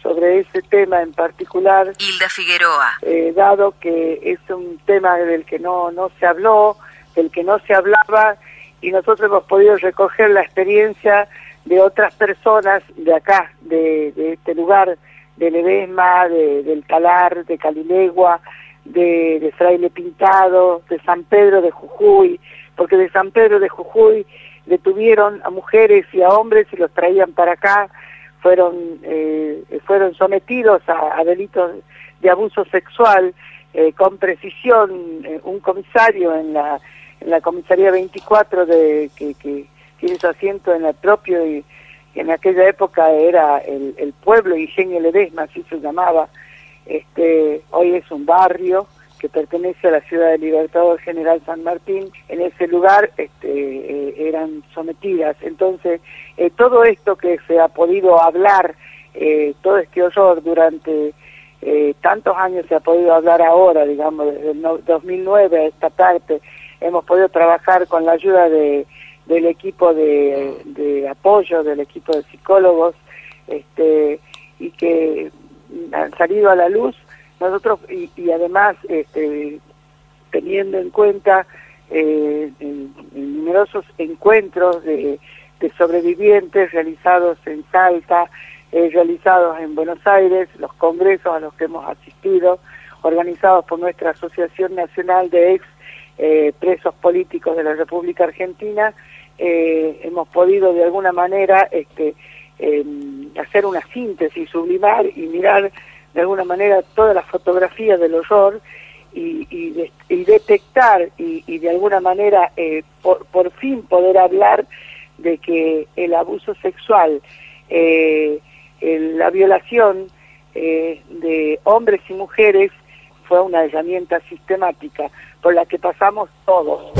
sobre ese tema en particular. Hilda Figueroa. Eh, dado que es un tema del que no, no se habló, del que no se hablaba, y nosotros hemos podido recoger la experiencia de otras personas de acá, de, de este lugar, de Ledesma, de, del Talar, de Calilegua, de, de Fraile Pintado, de San Pedro de Jujuy, porque de San Pedro de Jujuy detuvieron a mujeres y a hombres y los traían para acá, fueron, eh, fueron sometidos a, delitos de abuso sexual eh, con precisión. Eh, un comisario en la, en la comisaría 24 de, que, que tiene su asiento en el propio y, en aquella época era el, pueblo Ingenio Ledesma, así se llamaba, este, hoy es un barrio, que pertenece a la ciudad de Libertador General San Martín, en ese lugar este, eh, eran sometidas. Entonces, eh, todo esto que se ha podido hablar, eh, todo este horror durante tantos años se ha podido hablar ahora, digamos, desde el 2009 a esta parte, hemos podido trabajar con la ayuda de, del equipo de, de apoyo, del equipo de psicólogos, este, y que han salido a la luz nosotros, y, además, este, teniendo en cuenta eh, numerosos encuentros de, sobrevivientes realizados en Salta, eh, realizados en Buenos Aires, los congresos a los que hemos asistido, organizados por nuestra Asociación Nacional de Ex eh, Políticos de la República Argentina, hemos podido de alguna manera este, em, hacer una síntesis, sublimar y mirar de alguna manera toda la fotografía del horror y, y, detectar y, de alguna manera eh, por, por fin poder hablar de que el abuso sexual eh, la violación eh, de hombres y mujeres fue una herramienta sistemática por la que pasamos todos.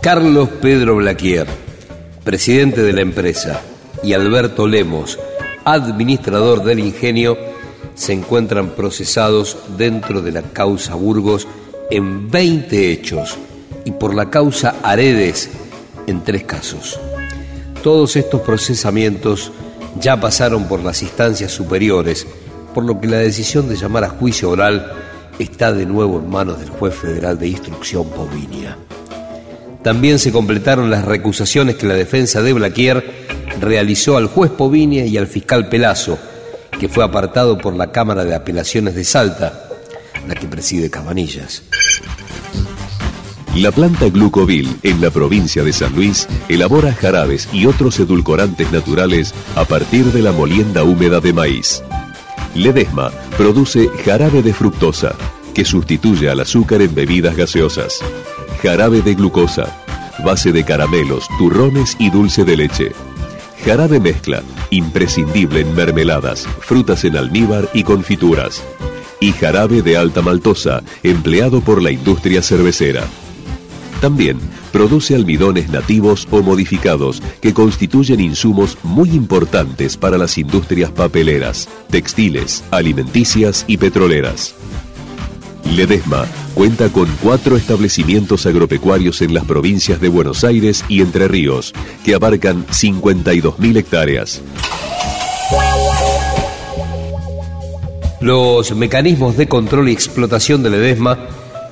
Carlos Pedro Blaquier, presidente de la empresa, y Alberto Lemos, administrador del ingenio, se encuentran procesados dentro de la causa Burgos en 20 hechos y por la causa Aredes en tres casos. Todos estos procesamientos ya pasaron por las instancias superiores, por lo que la decisión de llamar a juicio oral está de nuevo en manos del juez federal de instrucción Povinia. También se completaron las recusaciones que la defensa de Blaquier realizó al juez Povinia y al fiscal Pelazo, que fue apartado por la Cámara de Apelaciones de Salta, la que preside Cabanillas. La planta Glucovil en la provincia de San Luis elabora jarabes y otros edulcorantes naturales a partir de la molienda húmeda de maíz. Ledesma produce jarabe de fructosa, que sustituye al azúcar en bebidas gaseosas. Jarabe de glucosa, base de caramelos, turrones y dulce de leche. Jarabe mezcla, imprescindible en mermeladas, frutas en almíbar y confituras. Y jarabe de alta maltosa, empleado por la industria cervecera. También produce almidones nativos o modificados que constituyen insumos muy importantes para las industrias papeleras, textiles, alimenticias y petroleras. Ledesma cuenta con cuatro establecimientos agropecuarios en las provincias de Buenos Aires y Entre Ríos, que abarcan 52.000 hectáreas. Los mecanismos de control y explotación de Ledesma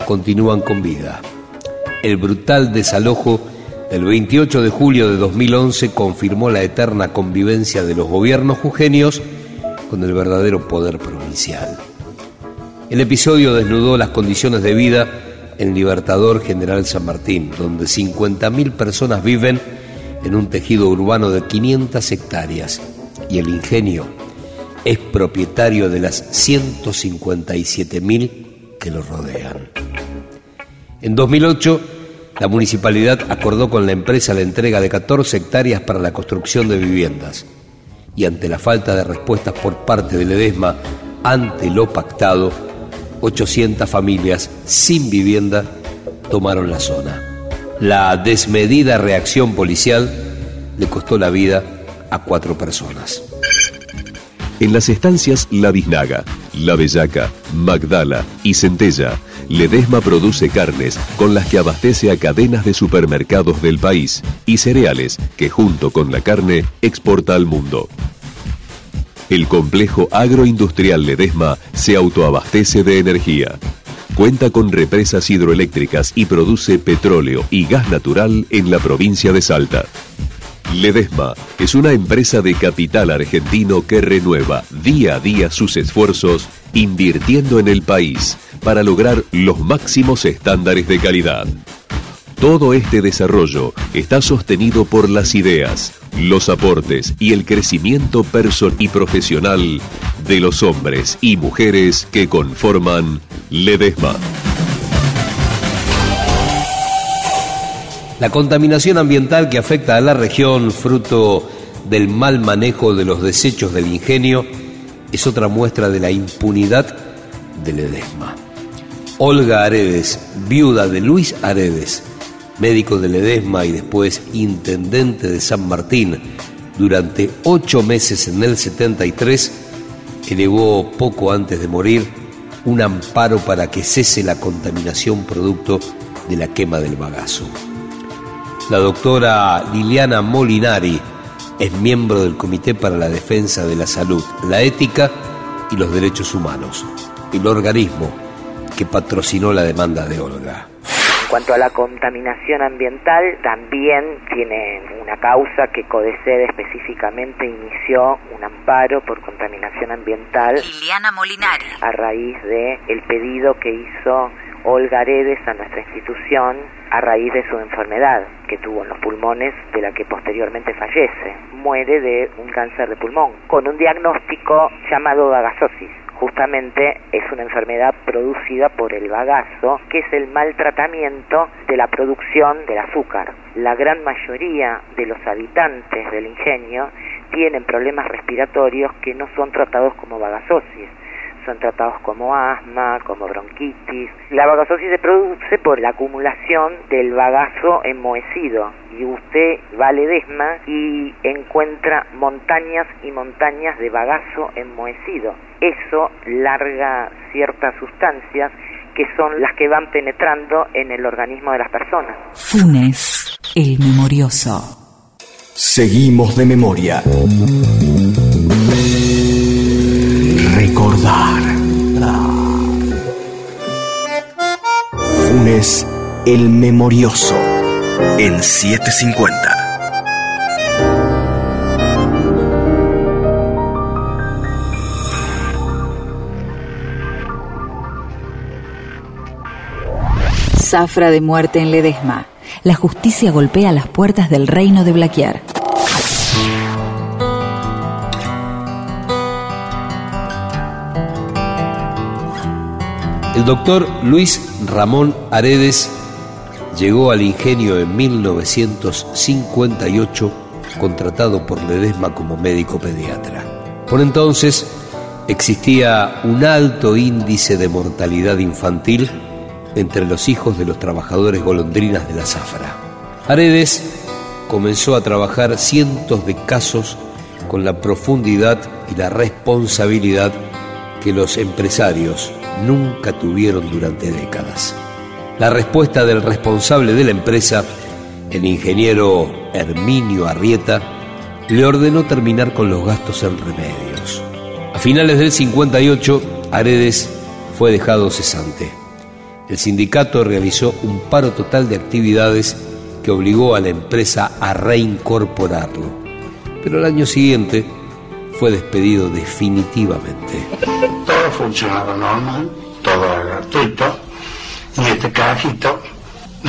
continúan con vida. El brutal desalojo del 28 de julio de 2011 confirmó la eterna convivencia de los gobiernos jujeños con el verdadero poder provincial. El episodio desnudó las condiciones de vida en Libertador General San Martín, donde 50.000 personas viven en un tejido urbano de 500 hectáreas y el ingenio es propietario de las 157.000 que lo rodean. En 2008, la municipalidad acordó con la empresa la entrega de 14 hectáreas para la construcción de viviendas y ante la falta de respuestas por parte del EDESMA ante lo pactado, 800 familias sin vivienda tomaron la zona. La desmedida reacción policial le costó la vida a cuatro personas. En las estancias La Biznaga, La Bellaca, Magdala y Centella, Ledesma produce carnes con las que abastece a cadenas de supermercados del país y cereales que junto con la carne exporta al mundo. El complejo agroindustrial Ledesma se autoabastece de energía. Cuenta con represas hidroeléctricas y produce petróleo y gas natural en la provincia de Salta. Ledesma es una empresa de capital argentino que renueva día a día sus esfuerzos invirtiendo en el país para lograr los máximos estándares de calidad. Todo este desarrollo está sostenido por las ideas, los aportes y el crecimiento personal y profesional de los hombres y mujeres que conforman Ledesma. La contaminación ambiental que afecta a la región, fruto del mal manejo de los desechos del ingenio, es otra muestra de la impunidad de Ledesma. Olga Aredes, viuda de Luis Aredes, médico de Ledesma y después intendente de San Martín durante ocho meses en el 73, elevó poco antes de morir un amparo para que cese la contaminación producto de la quema del bagazo. La doctora Liliana Molinari es miembro del Comité para la Defensa de la Salud, la Ética y los Derechos Humanos, el organismo que patrocinó la demanda de Olga. En cuanto a la contaminación ambiental, también tiene una causa que CODECED específicamente inició un amparo por contaminación ambiental. Liliana Molinari. A raíz de el pedido que hizo Olga Aredes a nuestra institución a raíz de su enfermedad que tuvo en los pulmones, de la que posteriormente fallece. Muere de un cáncer de pulmón, con un diagnóstico llamado vagasosis justamente es una enfermedad producida por el bagazo, que es el maltratamiento de la producción del azúcar. La gran mayoría de los habitantes del ingenio tienen problemas respiratorios que no son tratados como bagazosis son tratados como asma, como bronquitis. La bagazosis se produce por la acumulación del bagazo enmohecido y usted va a Ledesma y encuentra montañas y montañas de bagazo enmohecido. Eso larga ciertas sustancias que son las que van penetrando en el organismo de las personas. Funes, el memorioso. Seguimos de memoria. Recordar. Funes el Memorioso en 750. Zafra de muerte en Ledesma. La justicia golpea las puertas del reino de Blaquiar. El doctor Luis Ramón Aredes llegó al ingenio en 1958 contratado por Ledesma como médico pediatra. Por entonces existía un alto índice de mortalidad infantil entre los hijos de los trabajadores golondrinas de la zafra. Aredes comenzó a trabajar cientos de casos con la profundidad y la responsabilidad que los empresarios nunca tuvieron durante décadas. La respuesta del responsable de la empresa, el ingeniero Herminio Arrieta, le ordenó terminar con los gastos en remedios. A finales del 58, Aredes fue dejado cesante. El sindicato realizó un paro total de actividades que obligó a la empresa a reincorporarlo. Pero el año siguiente fue despedido definitivamente. Todo funcionaba normal, todo era gratuito, y este carajito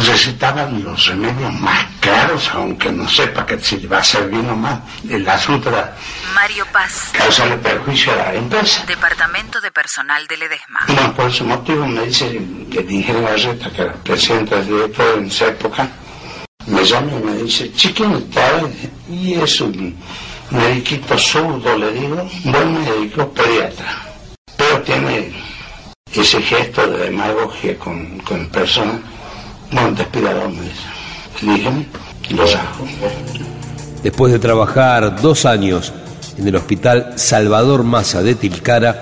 recetaban los remedios más caros, aunque no sepa que si va a ser bien o mal. El asunto era Mario Paz. causarle perjuicio a la empresa. Departamento de Personal de Ledesma. Bueno, por ese motivo me dice el ingeniero Barreta, que era presidente del director en esa época, me llama y me dice, chiquín, y es un mediquito zurdo, le digo, buen médico pediatra, pero tiene ese gesto de demagogia con, con personas, me dice. Dígame, lo saco. Después de trabajar dos años en el Hospital Salvador Maza de Tilcara,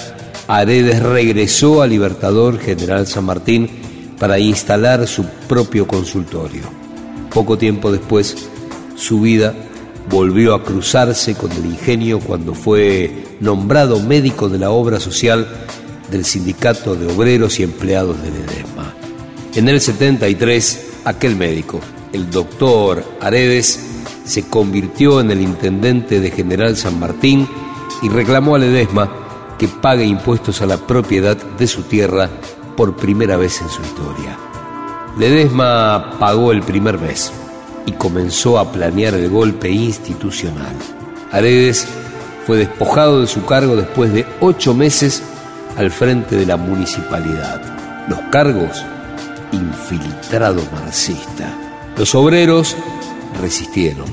Aredes regresó a Libertador General San Martín para instalar su propio consultorio. Poco tiempo después, su vida volvió a cruzarse con el ingenio cuando fue nombrado médico de la obra social del Sindicato de Obreros y Empleados de Ledesma. En el 73, aquel médico, el doctor Aredes, se convirtió en el intendente de General San Martín y reclamó a Ledesma que pague impuestos a la propiedad de su tierra por primera vez en su historia. Ledesma pagó el primer mes y comenzó a planear el golpe institucional. Aredes fue despojado de su cargo después de ocho meses al frente de la municipalidad. Los cargos, infiltrado marxista. Los obreros resistieron,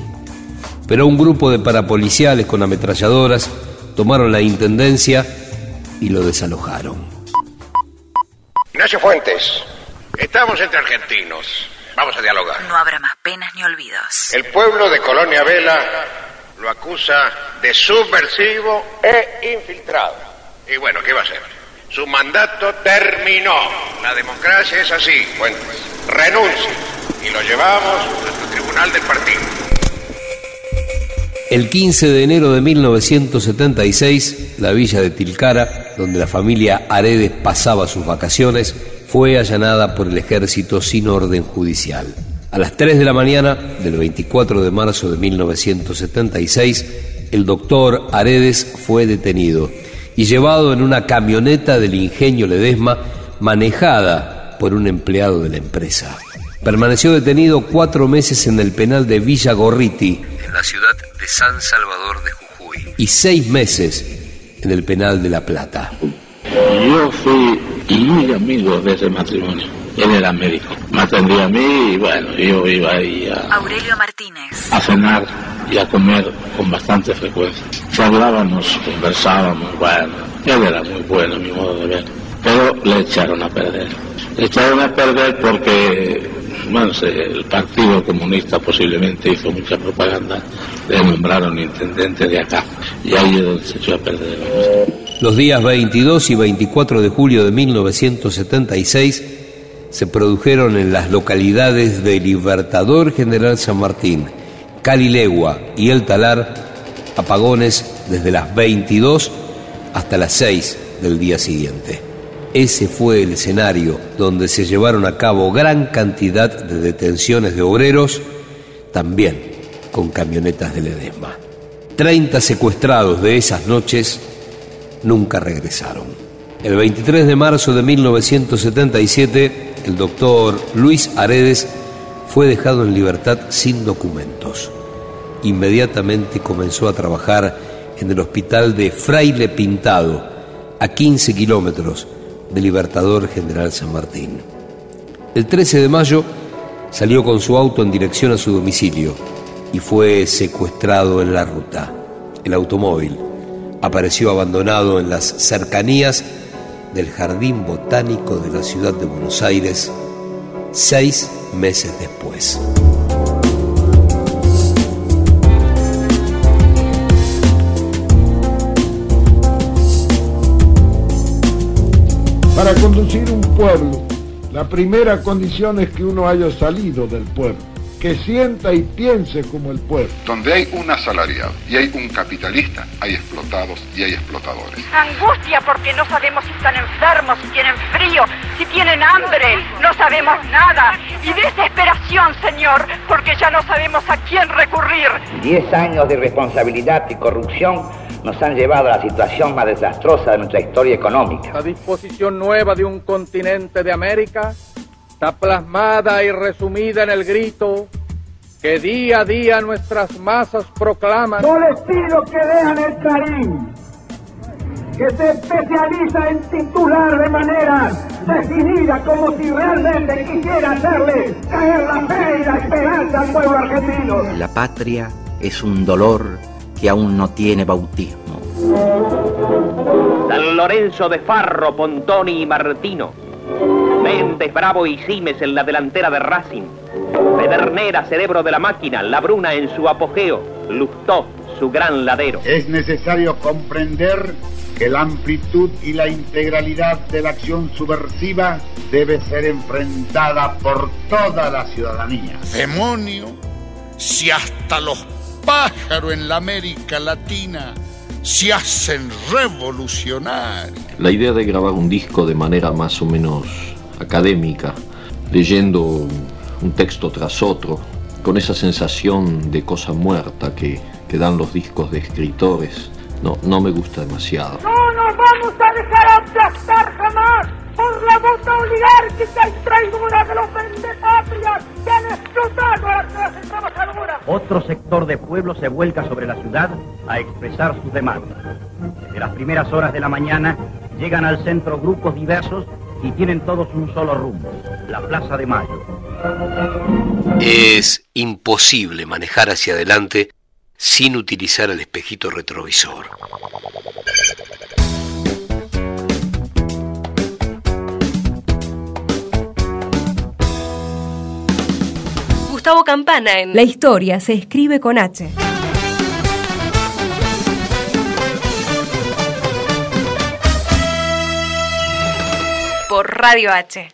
pero un grupo de parapoliciales con ametralladoras tomaron la intendencia y lo desalojaron. Ignacio Fuentes, estamos entre argentinos. Vamos a dialogar. No habrá más penas ni olvidos. El pueblo de Colonia Vela lo acusa de subversivo e infiltrado. Y bueno, ¿qué va a hacer? Su mandato terminó. La democracia es así, Fuentes. Renuncia y lo llevamos ante el tribunal del partido. El 15 de enero de 1976, la villa de Tilcara, donde la familia Aredes pasaba sus vacaciones, fue allanada por el ejército sin orden judicial. A las 3 de la mañana del 24 de marzo de 1976, el doctor Aredes fue detenido y llevado en una camioneta del ingenio Ledesma manejada por un empleado de la empresa. Permaneció detenido cuatro meses en el penal de Villa Gorriti, en la ciudad de San Salvador de Jujuy, y seis meses en el penal de La Plata. yo fui muy amigo de ese matrimonio. Él era médico. Me atendía a mí y bueno, yo iba ahí a, Aurelio Martínez. a cenar y a comer con bastante frecuencia. Hablábamos, conversábamos, bueno, él era muy bueno, a mi modo de ver. Pero le echaron a perder. Le echaron a perder porque, bueno, el Partido Comunista posiblemente hizo mucha propaganda, le nombraron intendente de acá. Y ahí es donde se echó a perder. Los días 22 y 24 de julio de 1976 se produjeron en las localidades de Libertador General San Martín, Calilegua y El Talar apagones desde las 22 hasta las 6 del día siguiente. Ese fue el escenario donde se llevaron a cabo gran cantidad de detenciones de obreros, también con camionetas de Ledesma. 30 secuestrados de esas noches nunca regresaron. El 23 de marzo de 1977, el doctor Luis Aredes fue dejado en libertad sin documentos. Inmediatamente comenzó a trabajar en el hospital de Fraile Pintado, a 15 kilómetros de Libertador General San Martín. El 13 de mayo salió con su auto en dirección a su domicilio y fue secuestrado en la ruta. El automóvil apareció abandonado en las cercanías del Jardín Botánico de la ciudad de Buenos Aires seis meses después. Para conducir un pueblo, la primera condición es que uno haya salido del pueblo, que sienta y piense como el pueblo. Donde hay un asalariado y hay un capitalista, hay explotados y hay explotadores. Angustia porque no sabemos si están enfermos, si tienen frío, si tienen hambre, no sabemos nada. Y desesperación, Señor, porque ya no sabemos a quién recurrir. Diez años de irresponsabilidad y corrupción nos han llevado a la situación más desastrosa de nuestra historia económica. La disposición nueva de un continente de América está plasmada y resumida en el grito que día a día nuestras masas proclaman. No les pido que lean el Clarín, que se especializa en titular de manera definida como si realmente quisiera hacerle caer la fe y la esperanza al pueblo argentino. La patria es un dolor que aún no tiene bautismo. San Lorenzo de Farro, Pontoni y Martino. Méndez, Bravo y Simes en la delantera de Racing. Pedernera, cerebro de la máquina, La Bruna en su apogeo. Lustó, su gran ladero. Es necesario comprender que la amplitud y la integralidad de la acción subversiva debe ser enfrentada por toda la ciudadanía. Demonio, si hasta los pájaros en la América Latina se hacen revolucionar. La idea de grabar un disco de manera más o menos académica, leyendo un texto tras otro, con esa sensación de cosa muerta que, que dan los discos de escritores, no, no me gusta demasiado. No nos vamos a dejar aplastar jamás por la bota oligárquica y traidora de los vendepatrias que han explotado a la clase trabajadora. Otro sector de pueblo se vuelca sobre la ciudad a expresar sus demandas. Desde las primeras horas de la mañana llegan al centro grupos diversos y tienen todos un solo rumbo, la Plaza de Mayo. Es imposible manejar hacia adelante sin utilizar el espejito retrovisor. Gustavo Campana en La historia se escribe con H. Por Radio H.